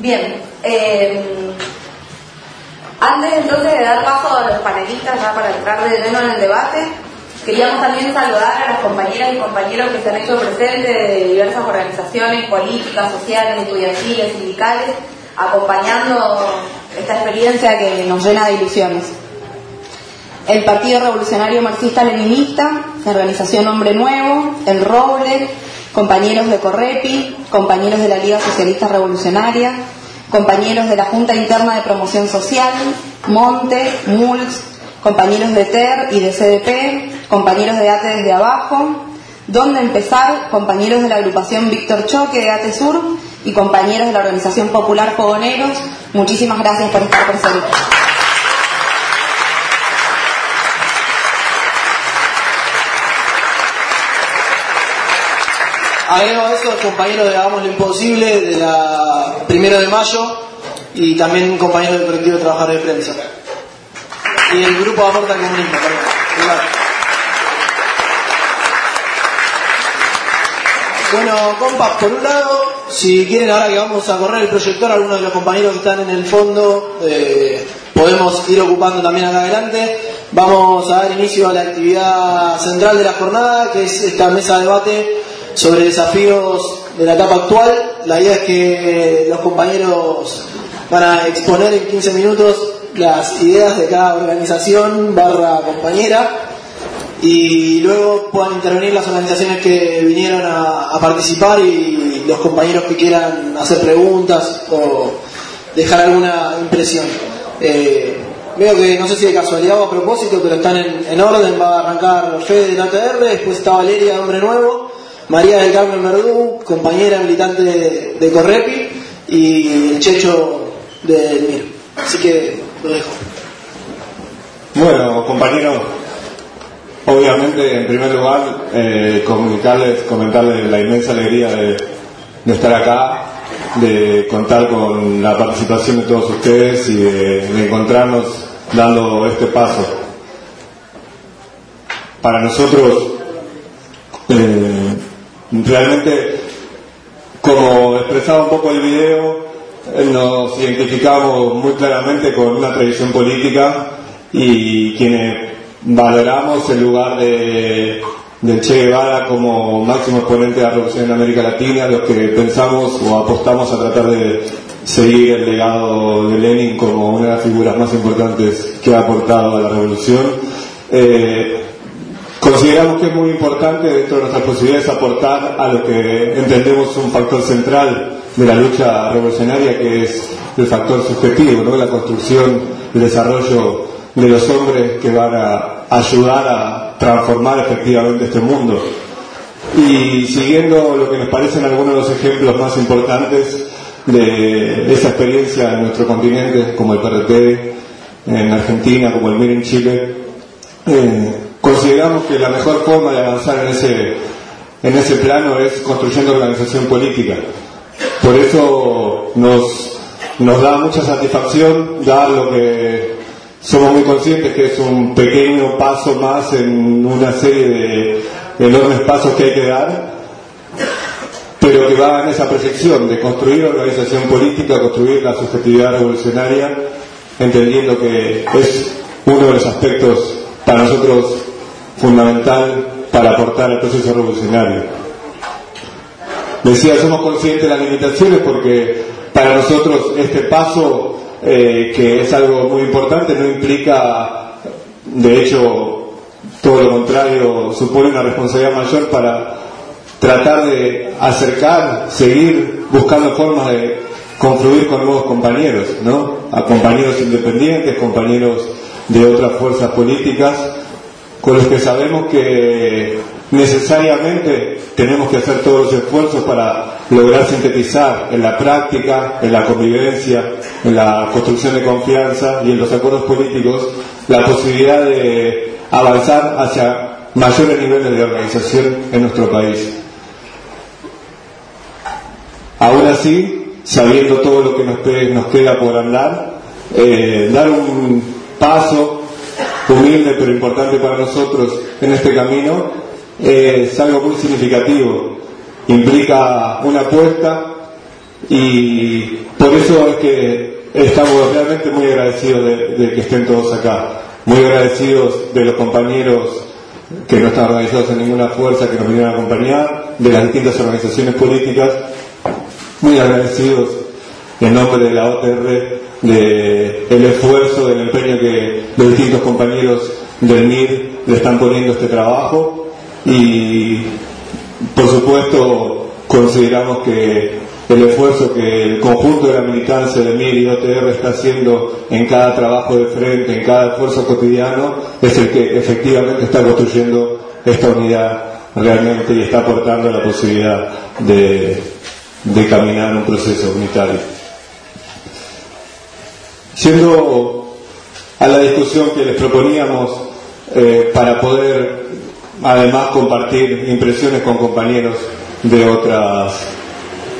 Bien, eh, antes entonces de dar paso a los panelistas ya para entrar de lleno en el debate, queríamos también saludar a las compañeras y compañeros que se han hecho presentes de diversas organizaciones políticas, sociales, estudiantiles, sindicales, acompañando esta experiencia que nos llena de ilusiones. El Partido Revolucionario Marxista-Leninista, la Organización Hombre Nuevo, El Roble, compañeros de Correpi, compañeros de la Liga Socialista Revolucionaria, compañeros de la Junta Interna de Promoción Social, Monte, MULS, compañeros de TER y de CDP, compañeros de ATE desde abajo, donde empezar, compañeros de la agrupación Víctor Choque de ATE Sur y compañeros de la Organización Popular Fogoneros, muchísimas gracias por estar presentes. Agrego a eso compañeros de Hagamos lo Imposible de la primero de mayo y también compañeros del colectivo de trabajadores de prensa. Y el grupo Aporta al Comunismo, perdón. Bueno, compas, por un lado, si quieren ahora que vamos a correr el proyector, algunos de los compañeros que están en el fondo eh, podemos ir ocupando también acá adelante. Vamos a dar inicio a la actividad central de la jornada, que es esta mesa de debate sobre desafíos de la etapa actual. La idea es que los compañeros van a exponer en 15 minutos las ideas de cada organización barra compañera y luego puedan intervenir las organizaciones que vinieron a, participar y los compañeros que quieran hacer preguntas o dejar alguna impresión. Eh, veo que no sé si de casualidad o a propósito, pero están en, orden. Va a arrancar Fede de la ATR, después está Valeria Hombre Nuevo, María del Carmen Verdú, compañera militante de, Correpi, y el Checho de Mir. Así que lo dejo. Bueno, compañeros, obviamente en primer lugar eh, comunicarles, comentarles la inmensa alegría de, estar acá, de contar con la participación de todos ustedes y de, encontrarnos dando este paso. Para nosotros, eh, realmente, como expresaba un poco el video, eh, nos identificamos muy claramente con una tradición política y quienes valoramos el lugar de, Che Guevara como máximo exponente de la revolución en América Latina, los que pensamos o apostamos a tratar de seguir el legado de Lenin como una de las figuras más importantes que ha aportado a la revolución. Eh, Consideramos que es muy importante dentro de nuestras posibilidades aportar a lo que entendemos un factor central de la lucha revolucionaria, que es el factor subjetivo, ¿no? la construcción, el desarrollo de los hombres que van a ayudar a transformar efectivamente este mundo. Y siguiendo lo que nos parecen algunos de los ejemplos más importantes de esa experiencia en nuestro continente, como el PRT en Argentina, como el MIR en Chile, eh, consideramos que la mejor forma de avanzar en ese, en ese plano es construyendo organización política. Por eso nos, nos da mucha satisfacción dar lo que somos muy conscientes que es un pequeño paso más en una serie de enormes pasos que hay que dar, pero que va en esa proyección de construir organización política, construir la subjetividad revolucionaria, entendiendo que es uno de los aspectos para nosotros fundamental para aportar al proceso revolucionario. Decía, somos conscientes de las limitaciones porque para nosotros este paso, eh, que es algo muy importante, no implica, de hecho, todo lo contrario, supone una responsabilidad mayor para tratar de acercar, seguir buscando formas de confluir con nuevos compañeros, ¿no? A compañeros independientes, compañeros de otras fuerzas políticas, con los que sabemos que necesariamente tenemos que hacer todos los esfuerzos para lograr sintetizar en la práctica, en la convivencia, en la construcción de confianza y en los acuerdos políticos la posibilidad de avanzar hacia mayores niveles de organización en nuestro país. Aún así, sabiendo todo lo que nos, queda por andar, eh, dar un paso humilde pero importante para nosotros en este camino, es algo muy significativo. Implica una apuesta y por eso es que estamos realmente muy agradecidos de, que estén todos acá, muy agradecidos de los compañeros que no están organizados en ninguna fuerza que nos vinieron a acompañar, de las distintas organizaciones políticas, muy agradecidos en nombre de la OTR de esfuerzo, del empeño que los distintos compañeros del MIR le están poniendo este trabajo y por supuesto consideramos que el esfuerzo que el conjunto de la militancia de MIR y OTR está haciendo en cada trabajo de frente, en cada esfuerzo cotidiano, es el que efectivamente está construyendo esta unidad realmente y está aportando la posibilidad de caminar un proceso unitario. Siendo a la discusión que les proponíamos eh, para poder además compartir impresiones con compañeros de otras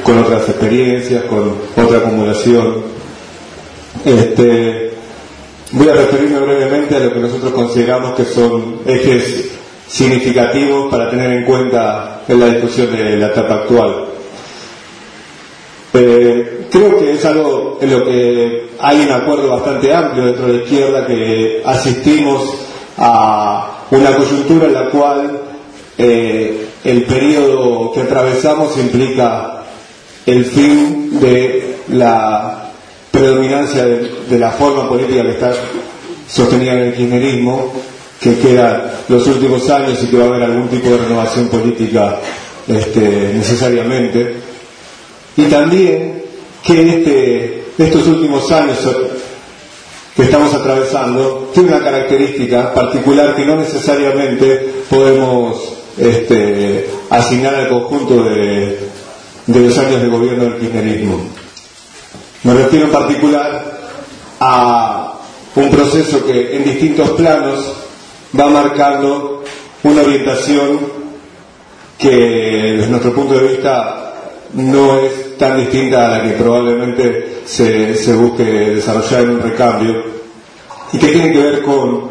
con otras experiencias, con otra acumulación. Este, voy a referirme brevemente a lo que nosotros consideramos que son ejes significativos para tener en cuenta en la discusión de la etapa actual. Eh, creo que es algo en lo que hay un acuerdo bastante amplio dentro de la izquierda que asistimos a una coyuntura en la cual eh, el periodo que atravesamos implica el fin de la predominancia de, la forma política que está sostenida en el kirchnerismo, que queda los últimos años y que va a haber algún tipo de renovación política este, necesariamente. Y también que este, estos últimos años que estamos atravesando tiene una característica particular que no necesariamente podemos este, asignar al conjunto de, de los años de gobierno del kirchnerismo. Me refiero en particular a un proceso que en distintos planos va marcando una orientación que desde nuestro punto de vista no es tan distinta a la que probablemente se, busque desarrollar un recambio y que tiene que ver con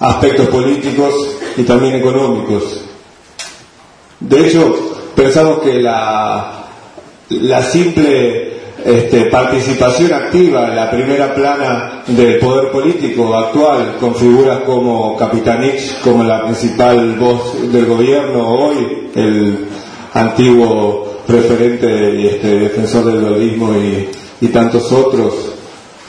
aspectos políticos y también económicos. De hecho, pensamos que la, la simple este, participación activa en la primera plana del poder político actual, con figuras como Capitanich, como la principal voz del gobierno hoy, el antiguo referente y este, defensor del dualismo y, y tantos otros,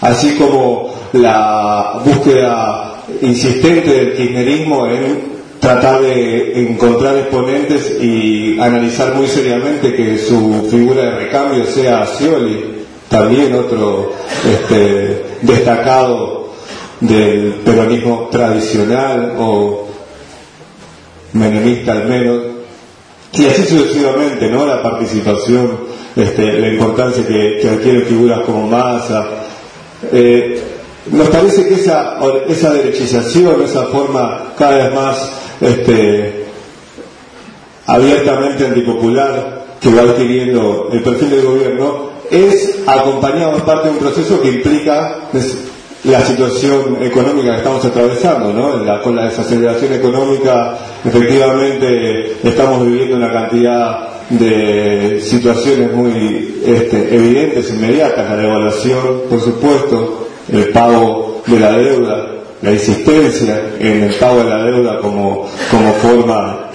así como la búsqueda insistente del kirchnerismo en tratar de encontrar exponentes y analizar muy seriamente que su figura de recambio sea Scioli, también otro este, destacado del peronismo tradicional o menemista al menos, y así sucesivamente, ¿no? La participación, este, la importancia que, adquieren figuras como Massa. Eh, nos parece que esa, esa derechización, esa forma cada vez más este, abiertamente antipopular que va adquiriendo el perfil del gobierno es acompañado en parte de un proceso que implica la situación económica que estamos atravesando, ¿no? con la desaceleración económica, efectivamente estamos viviendo una cantidad de situaciones muy este, evidentes, inmediatas, la devaluación, por supuesto, el pago de la deuda, la insistencia en el pago de la deuda como, como forma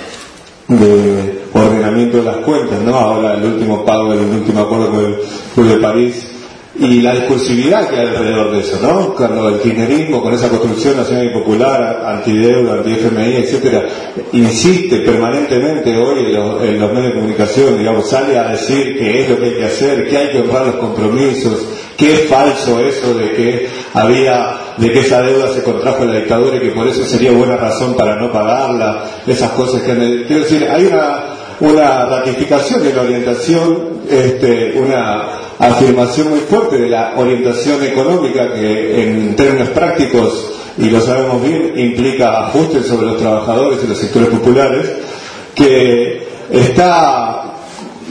de ordenamiento de las cuentas, ¿no? Ahora el último pago, el último acuerdo con el Club de París y la discursividad que hay alrededor de eso, ¿no? Cuando el kirchnerismo, con esa construcción nacional y popular, antideuda, anti-FMI, etcétera, insiste permanentemente hoy en los, en los, medios de comunicación, digamos, sale a decir qué es lo que hay que hacer, que hay que honrar los compromisos, que es falso eso de que había de que esa deuda se contrajo en la dictadura y que por eso sería buena razón para no pagarla, esas cosas que... Quiero decir, hay una, una ratificación de la orientación, este, una afirmación muy fuerte de la orientación económica que en términos prácticos, y lo sabemos bien, implica ajustes sobre los trabajadores y los sectores populares, que está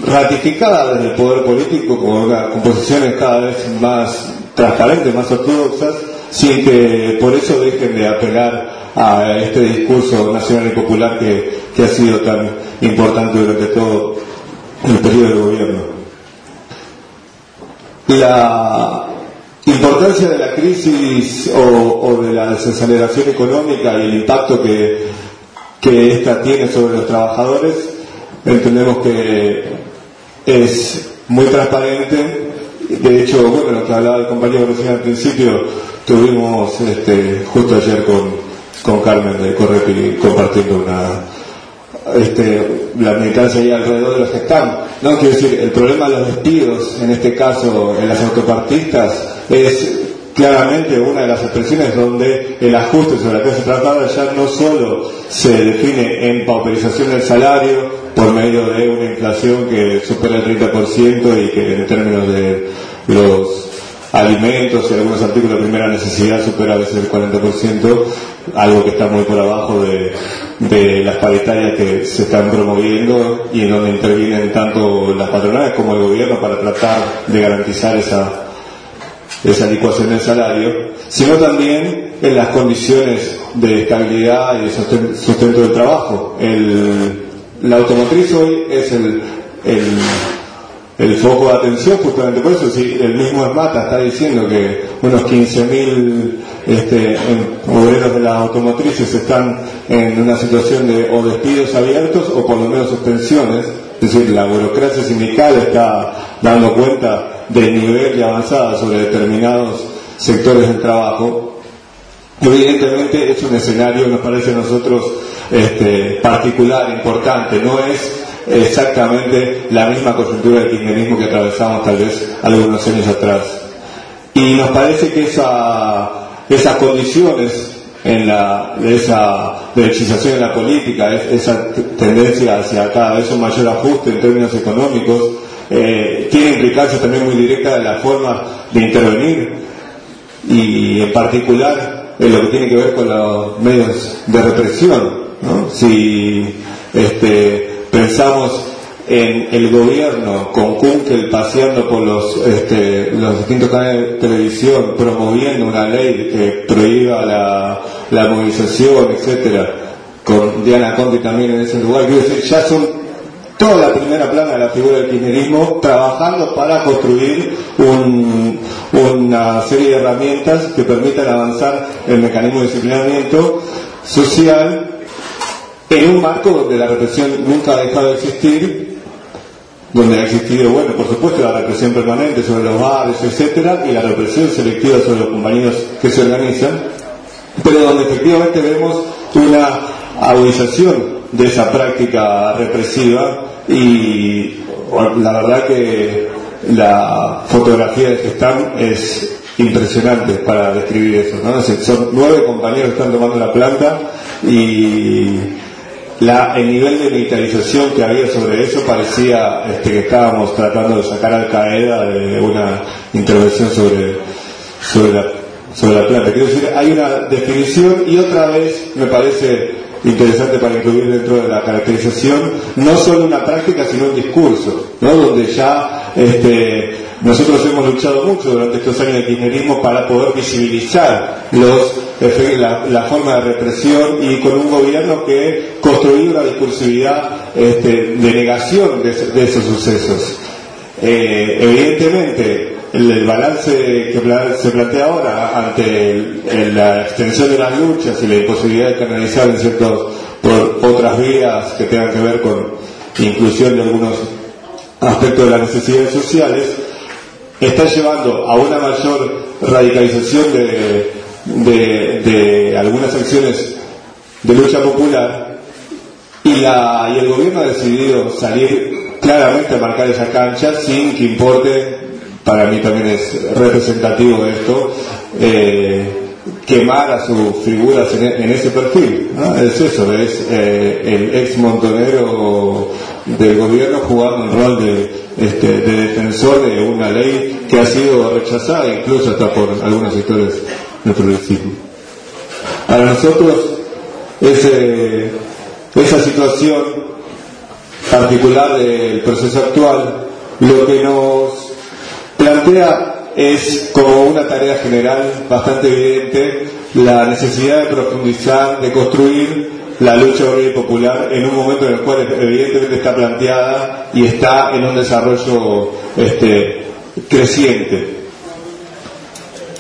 ratificada desde el poder político con, con posiciones cada vez más transparentes, más ortodoxas, sin que por eso dejen de apelar a este discurso nacional y popular que ha sido tan importante durante todo el periodo de gobierno. la importancia de la crisis o, de la desaceleración económica y el impacto que, que esta tiene sobre los trabajadores, entendemos que es muy transparente. De hecho, bueno, lo que hablaba el compañero recién al principio, tuvimos este, justo ayer con, con Carmen de Correpi compartiendo una, este, la militancia ahí alrededor de los que están. No, quiero decir, el problema de los despidos, en este caso en las autopartistas, es claramente una de las expresiones donde el ajuste sobre la clase trabajadora ya no solo se define en pauperización del salario por medio de una inflación que supera el 30% y que en términos de los alimentos y algunos artículos de primera necesidad supera a veces el 40%, algo que está muy por abajo de, las paritarias que se están promoviendo y en donde intervienen tanto las patronales como el gobierno para tratar de garantizar esa, esa licuación del salario, sino también en las condiciones de estabilidad y de sustento del trabajo. El, la automotriz hoy es el el foco de atención justamente por eso, si el mismo Esmata está diciendo que unos 15.000 este, obreros de las automotrices están en una situación de o despidos abiertos o por lo menos suspensiones, es decir, la burocracia sindical está dando cuenta del nivel de avanzada sobre determinados sectores del trabajo, evidentemente es un escenario, nos parece a nosotros, este, particular, importante, no es exactamente la misma coyuntura del kirchnerismo que atravesamos tal vez algunos años atrás. Y nos parece que esa, esas condiciones en la, de esa derechización de la política, esa tendencia hacia cada vez un mayor ajuste en términos económicos, eh, tiene implicancias también muy directas en la forma de intervenir y en particular en lo que tiene que ver con los medios de represión. Si este, pensamos en el gobierno con Kunkel paseando por los, este, los distintos canales de televisión promoviendo una ley que prohíba la, movilización, etcétera, con Diana Conti también en ese lugar, quiero decir, ya son toda la primera plana de la figura del kirchnerismo trabajando para construir una serie de herramientas que permitan avanzar el mecanismo de disciplinamiento social en un marco donde la represión nunca ha dejado de existir, donde ha existido, bueno, por supuesto, la represión permanente sobre los bares, etcétera, y la represión selectiva sobre los compañeros que se organizan, pero donde efectivamente vemos una agudización de esa práctica represiva y la verdad que la fotografía de Gestán es impresionante para describir eso. ¿no? son nueve compañeros que están tomando la planta y el nivel de militarización que había sobre eso parecía este, que estábamos tratando de sacar al Qaeda de una intervención sobre, sobre, la, sobre la planta. Quiero decir, hay una definición y otra vez me parece interesante para incluir dentro de la caracterización no solo una práctica sino un discurso, ¿no? donde ya este, nosotros hemos luchado mucho durante estos años de kirchnerismo para poder visibilizar los, la, forma de represión y con un gobierno que construyó una discursividad este, de negación de, esos sucesos. Eh, evidentemente, el, balance que se plantea ahora ante la extensión de las luchas y la imposibilidad de canalizar en ciertos por otras vías que tengan que ver con inclusión de algunos aspectos de las necesidades sociales, está llevando a una mayor radicalización de, de, algunas acciones de lucha popular y, la, y el gobierno ha decidido salir claramente a marcar esa cancha sin que importe, para mí también es representativo esto, eh, quemar a sus figuras en, ese perfil. Es eso, es eh, el ex montonero del gobierno jugando un rol de, este, de defensor de una ley que ha sido rechazada incluso hasta por algunos sectores del progresismo. Para nosotros, ese, esa situación particular del proceso actual lo que nos plantea es como una tarea general bastante evidente la necesidad de profundizar, de construir la lucha obrera y popular en un momento en el cual evidentemente está planteada y está en un desarrollo este, creciente.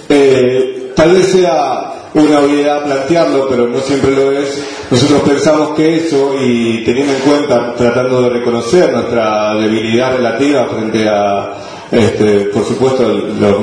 Eh, tal vez sea una obviedad plantearlo, pero no siempre lo es. Nosotros pensamos que eso, y teniendo en cuenta, tratando de reconocer nuestra debilidad relativa frente a, este, por supuesto, los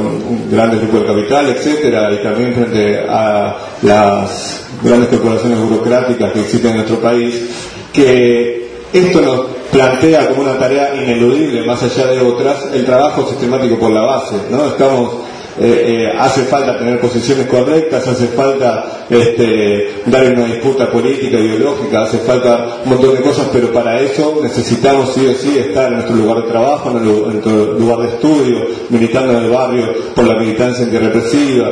grandes grupos de capital, etcétera, y también frente a las grandes corporaciones burocráticas que existen en nuestro país, que esto nos plantea como una tarea ineludible, más allá de otras, el trabajo sistemático por la base. ¿no? Estamos eh, eh, hace falta tener posiciones correctas, hace falta este, dar una disputa política, ideológica, hace falta un montón de cosas, pero para eso necesitamos sí o sí estar en nuestro lugar de trabajo, en, nuestro lugar de estudio, militando en el barrio por la militancia represiva,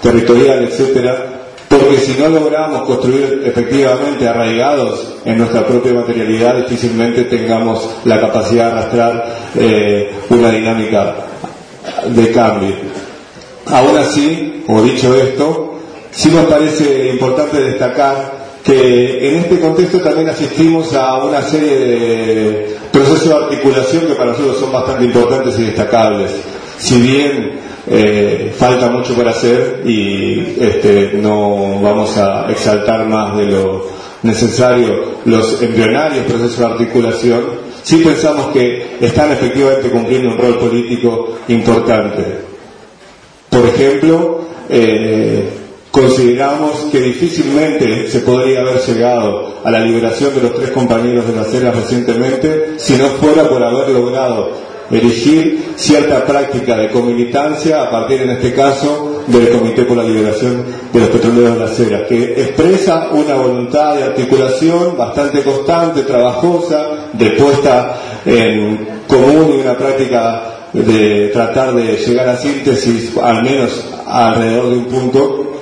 territorial, etcétera, porque si no logramos construir efectivamente arraigados en nuestra propia materialidad, difícilmente tengamos la capacidad de arrastrar eh, una dinámica de cambio. Aún así, o dicho esto, sí nos parece importante destacar que en este contexto también asistimos a una serie de procesos de articulación que para nosotros son bastante importantes y destacables. Si bien eh, falta mucho por hacer y este, no vamos a exaltar más de lo necesario los embrionarios procesos de articulación, sí pensamos que están efectivamente cumpliendo un rol político importante. Por ejemplo, eh, consideramos que difícilmente se podría haber llegado a la liberación de los tres compañeros de las eras recientemente si no fuera por haber logrado elegir cierta práctica de comilitancia a partir, en este caso, del Comité por la Liberación de los Petroleros de las Heras, que expresa una voluntad de articulación bastante constante, trabajosa, de puesta en común y una práctica de tratar de llegar a síntesis, al menos alrededor de un punto,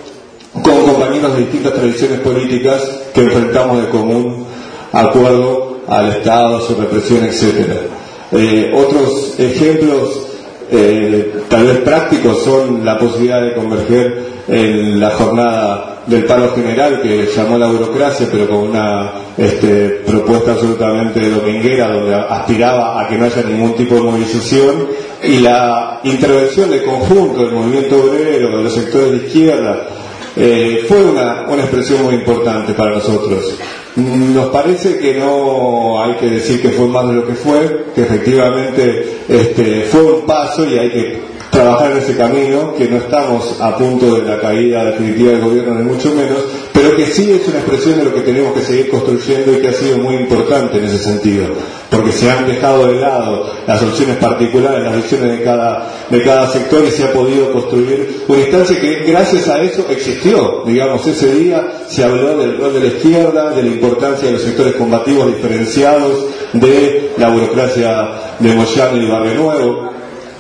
con compañeros de distintas tradiciones políticas que enfrentamos de común acuerdo al Estado, su represión, etc. Eh, otros ejemplos eh, tal vez prácticos son la posibilidad de converger en la jornada del paro general que llamó la burocracia, pero con una este, propuesta absolutamente dominguera donde aspiraba a que no haya ningún tipo de movilización y la intervención de conjunto del movimiento obrero, de los sectores de izquierda, eh, fue una, una expresión muy importante para nosotros. Nos parece que no hay que decir que fue más de lo que fue, que efectivamente este, fue un paso y hay que trabajar en ese camino, que no estamos a punto de la caída definitiva del gobierno, ni mucho menos, pero que sí es una expresión de lo que tenemos que seguir construyendo y que ha sido muy importante en ese sentido, porque se han dejado de lado las opciones particulares, las visiones de cada, de cada sector y se ha podido construir una instancia que gracias a eso existió. Digamos, ese día se habló del rol de la izquierda, de la importancia de los sectores combativos diferenciados, de la burocracia de Moyano y Barrio Nuevo,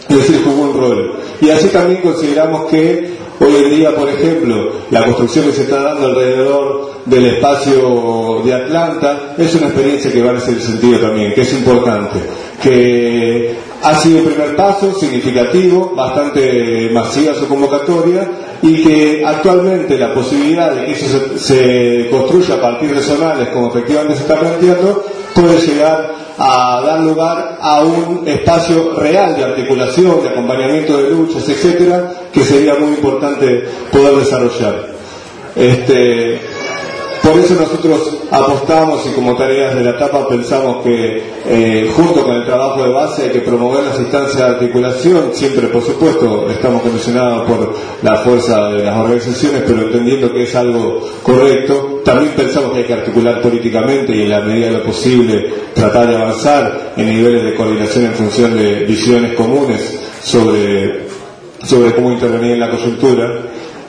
es decir, jugó un rol. Y así también consideramos que hoy en día, por ejemplo, la construcción que se está dando alrededor del espacio de Atlanta es una experiencia que va en ese sentido también, que es importante, que ha sido el primer paso significativo, bastante masiva su convocatoria y que actualmente la posibilidad de que eso se, se construya a partir de zonales, como efectivamente se está planteando, puede llegar a dar lugar a un espacio real de articulación, de acompañamiento de luchas, etcétera, que sería muy importante poder desarrollar. Este, por eso nosotros apostamos y como tareas de la etapa pensamos que eh, junto con el trabajo de base hay que promover las instancias de articulación, siempre por supuesto estamos condicionados por la fuerza de las organizaciones, pero entendiendo que es algo correcto, también pensamos que hay que articular políticamente y en la medida de lo posible tratar de avanzar en niveles de coordinación en función de visiones comunes sobre, sobre cómo intervenir en la coyuntura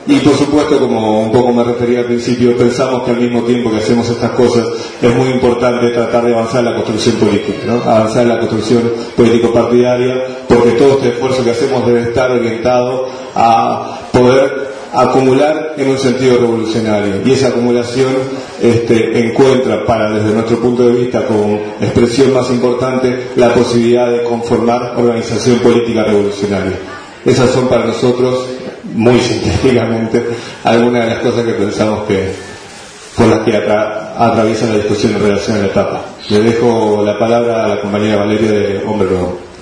y por supuesto, como un poco me refería al principio, pensamos que al mismo tiempo que hacemos estas cosas es muy importante tratar de avanzar en la construcción política, ¿no? avanzar en la construcción político-partidaria, porque todo este esfuerzo que hacemos debe estar orientado a poder acumular en un sentido revolucionario. Y esa acumulación este, encuentra para, desde nuestro punto de vista, como expresión más importante, la posibilidad de conformar organización política revolucionaria. Esas son para nosotros muy sintéticamente algunas de las cosas que pensamos que por las que atraviesa la discusión en relación a la etapa. Le dejo la palabra a la compañera Valeria de Hombre Nuevo.